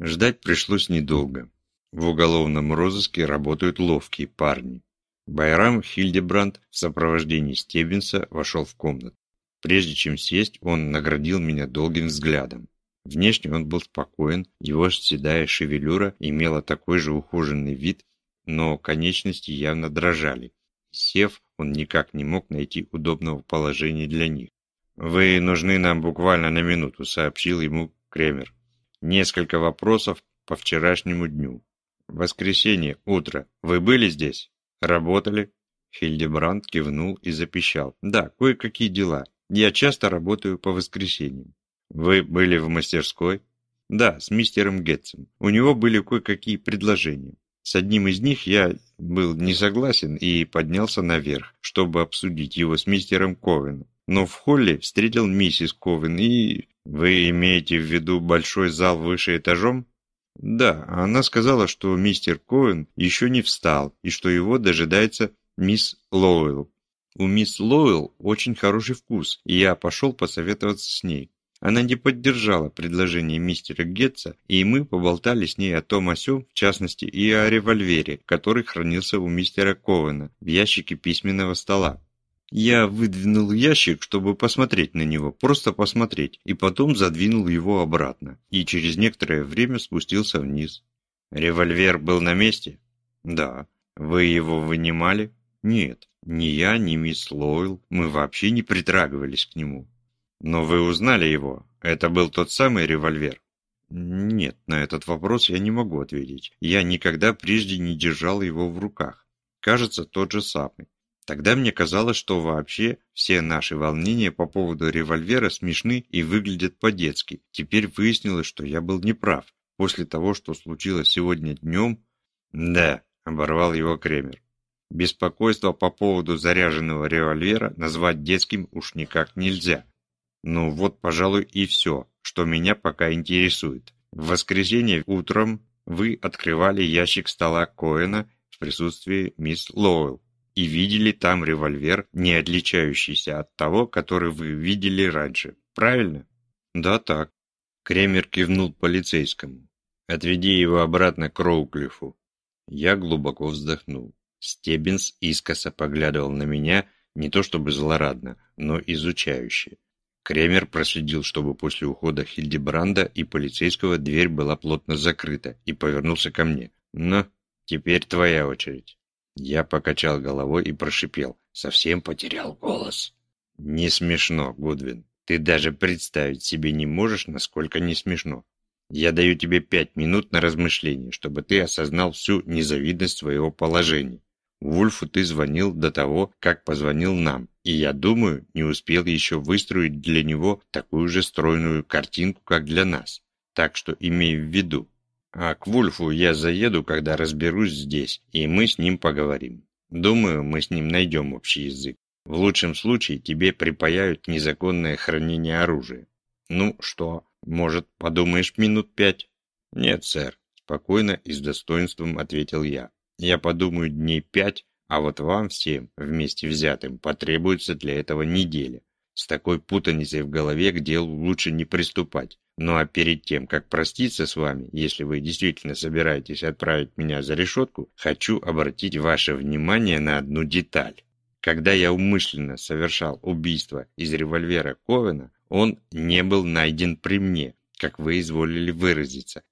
Ждать пришлось недолго. В уголовном розыске работают ловкие парни. Байрам Хильдебранд в сопровождении Стеббинса вошел в комнату. Прежде чем сесть, он наградил меня долгим взглядом. Внешне он был спокоен, его седая шевелюра имела такой же ухоженный вид, но конечности явно дрожали. Сев, он никак не мог найти удобного положения для них. «Вы нужны нам буквально на минуту», — сообщил ему Кремер. «Несколько вопросов по вчерашнему дню. Воскресенье, утро. Вы были здесь? Работали?» Хильдебранд кивнул и запищал. «Да, кое-какие дела. Я часто работаю по воскресеньям». «Вы были в мастерской?» «Да, с мистером Гетцем. У него были кое-какие предложения. С одним из них я был не согласен и поднялся наверх, чтобы обсудить его с мистером Ковеном но в холле встретил миссис Ковен и... Вы имеете в виду большой зал выше этажом? Да, она сказала, что мистер Ковен еще не встал и что его дожидается мисс Лоуэлл. У мисс Лоуэлл очень хороший вкус, и я пошел посоветоваться с ней. Она не поддержала предложение мистера Гетца, и мы поболтали с ней о том о сём, в частности и о револьвере, который хранился у мистера Ковена в ящике письменного стола. Я выдвинул ящик, чтобы посмотреть на него, просто посмотреть, и потом задвинул его обратно, и через некоторое время спустился вниз. Револьвер был на месте? Да. Вы его вынимали? Нет. Ни я, ни мисс Лойл, мы вообще не притрагивались к нему. Но вы узнали его? Это был тот самый револьвер? Нет, на этот вопрос я не могу ответить. Я никогда прежде не держал его в руках. Кажется, тот же самый. Тогда мне казалось, что вообще все наши волнения по поводу револьвера смешны и выглядят по-детски. Теперь выяснилось, что я был неправ. После того, что случилось сегодня днем... Да, оборвал его Кремер. Беспокойство по поводу заряженного револьвера назвать детским уж никак нельзя. Ну вот, пожалуй, и все, что меня пока интересует. В воскресенье утром вы открывали ящик стола Коэна в присутствии мисс Лоуэлл и видели там револьвер, не отличающийся от того, который вы видели раньше. Правильно? Да, так. Кремер кивнул полицейскому. Отведи его обратно к Роуклифу. Я глубоко вздохнул. Стеббинс искоса поглядывал на меня, не то чтобы злорадно, но изучающе. Кремер проследил, чтобы после ухода Хильдебранда и полицейского дверь была плотно закрыта, и повернулся ко мне. «Ну, теперь твоя очередь». Я покачал головой и прошипел. Совсем потерял голос. Не смешно, Гудвин. Ты даже представить себе не можешь, насколько не смешно. Я даю тебе пять минут на размышление, чтобы ты осознал всю незавидность своего положения. Вульфу ты звонил до того, как позвонил нам, и я думаю, не успел еще выстроить для него такую же стройную картинку, как для нас. Так что имей в виду, а к Вульфу я заеду, когда разберусь здесь, и мы с ним поговорим. Думаю, мы с ним найдем общий язык. В лучшем случае тебе припаяют незаконное хранение оружия. Ну что, может, подумаешь минут пять? Нет, сэр, спокойно и с достоинством ответил я. Я подумаю дней пять, а вот вам всем, вместе взятым, потребуется для этого неделя. С такой путаницей в голове к делу лучше не приступать. Ну а перед тем, как проститься с вами, если вы действительно собираетесь отправить меня за решетку, хочу обратить ваше внимание на одну деталь. Когда я умышленно совершал убийство из револьвера Ковена, он не был найден при мне, как вы изволили выразиться,